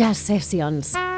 Jazz Sessions.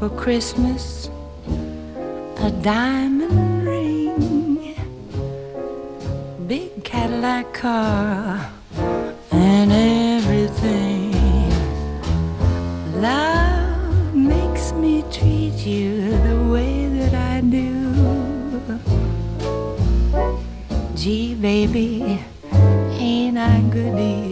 for Christmas a diamond ring, big Cadillac car, and everything. Love makes me treat you the way that I do. Gee, baby, ain't I goody?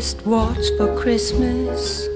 dearest watch for Christmas.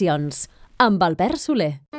Reflexions amb Albert Soler.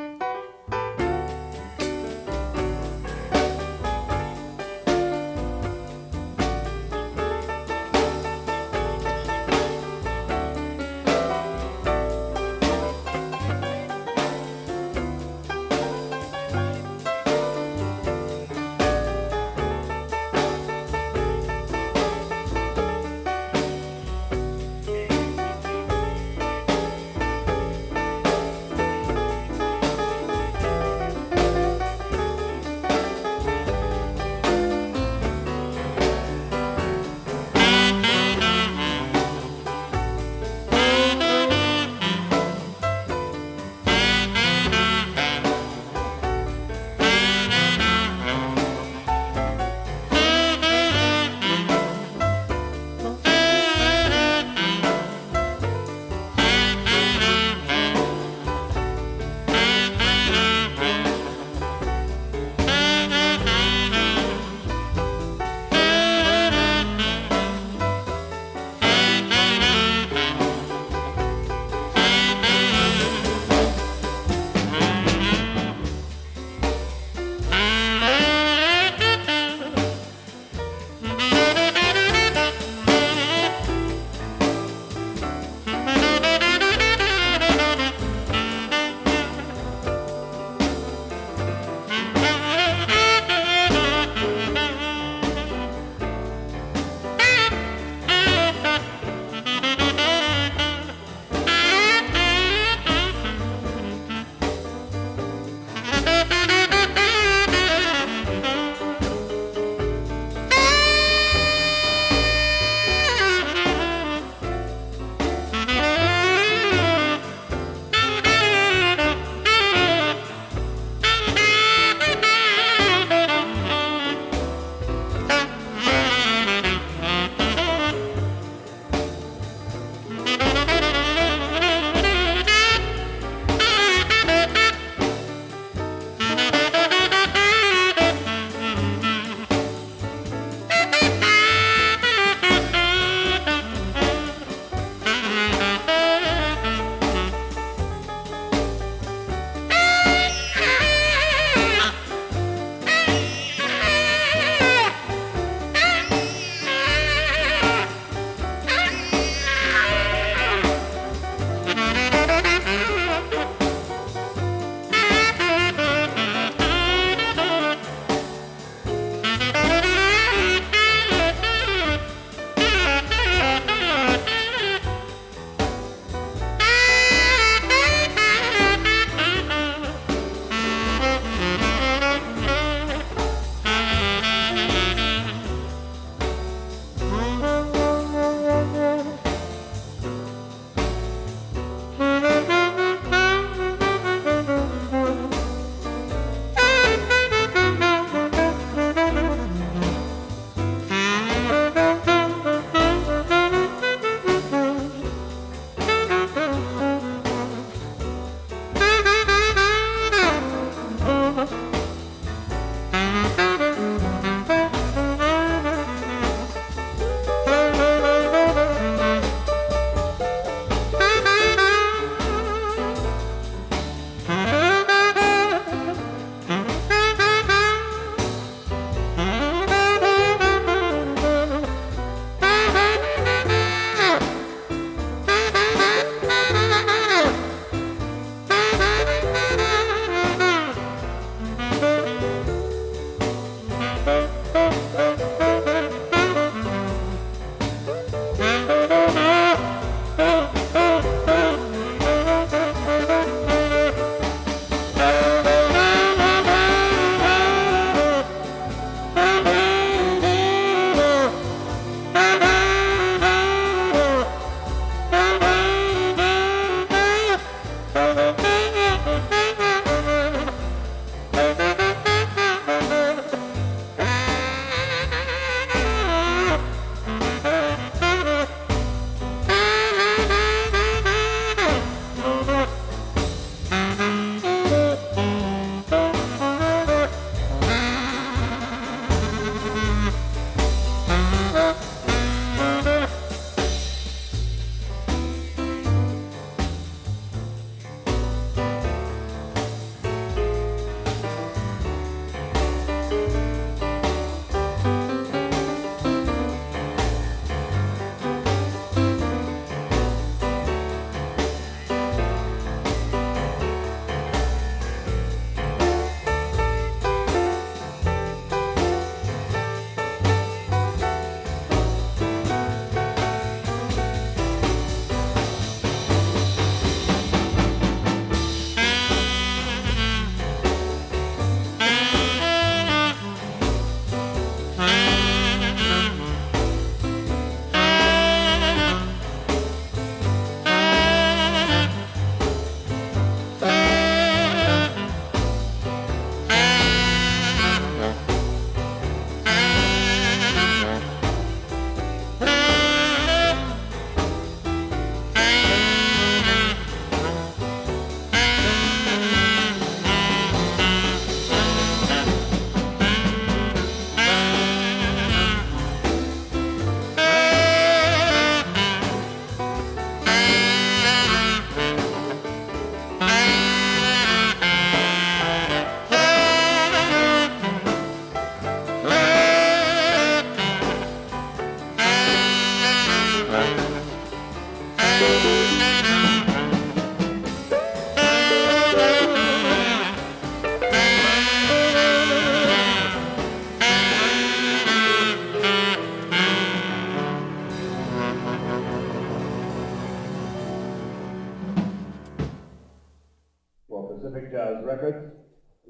Pacific Jazz Records,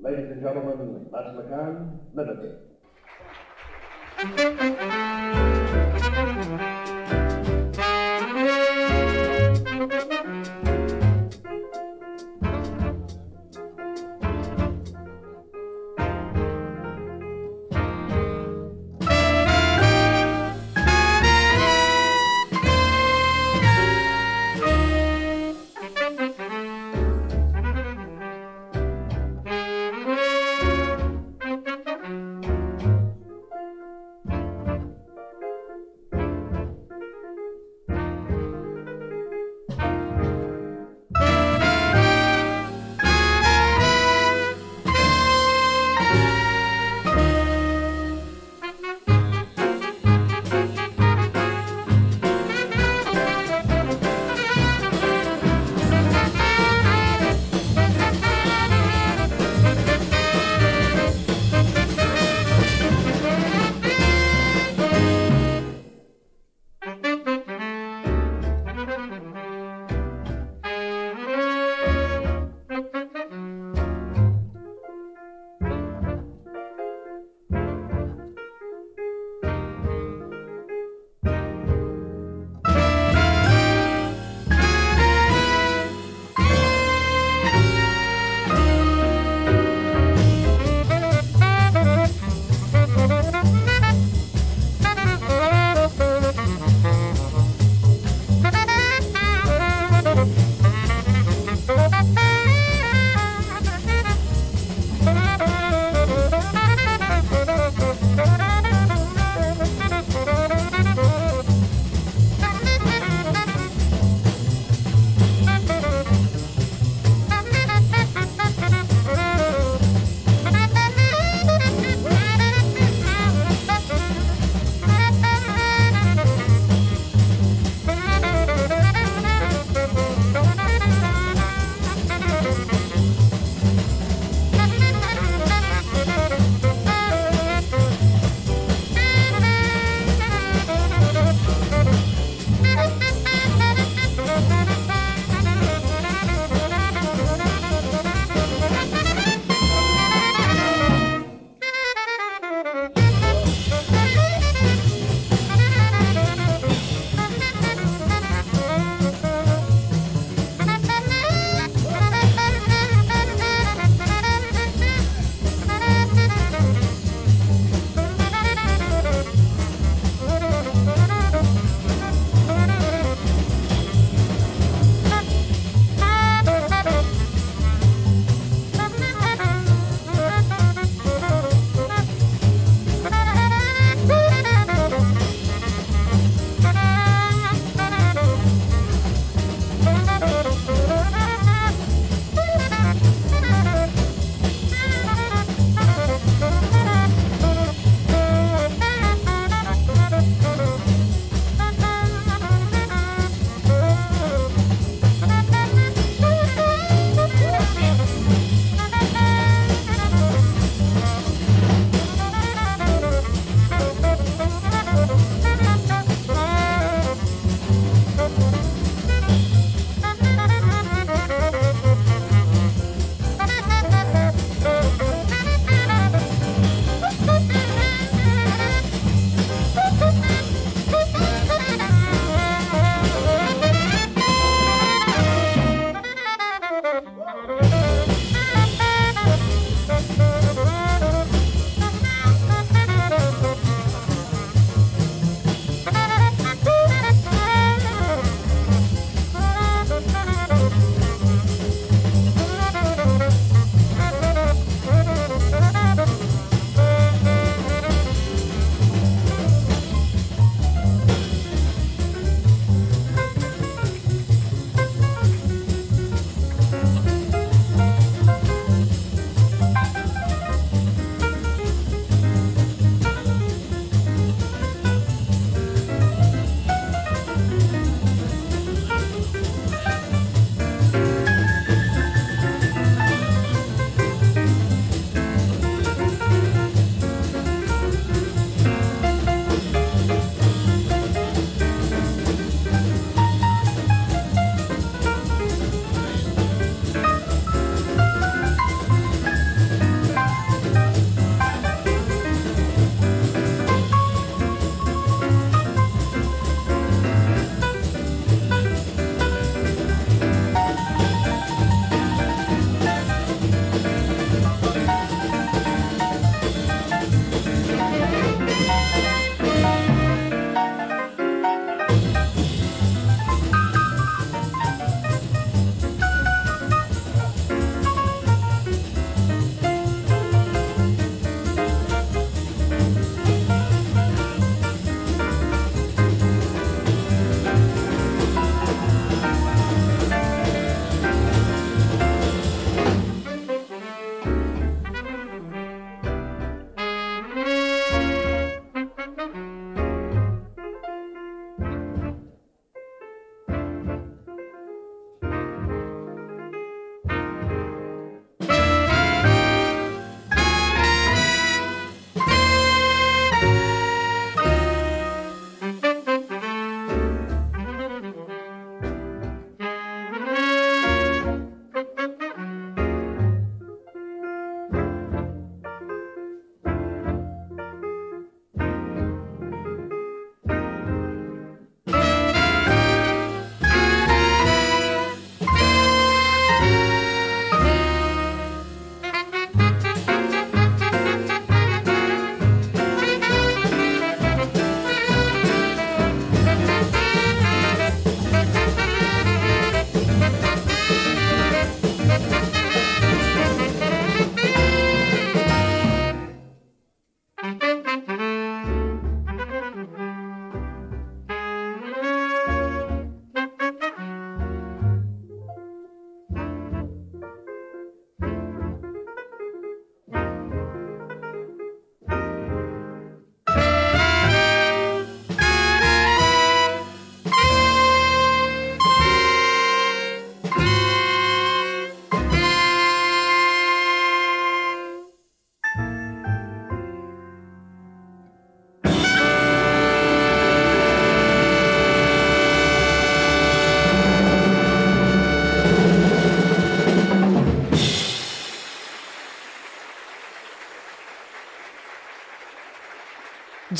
ladies and gentlemen, Les McCann, Limited.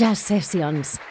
Jazz Sessions.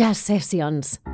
Jazz Sessions.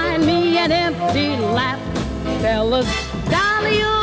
Find me an empty lap, fellas. Dolly,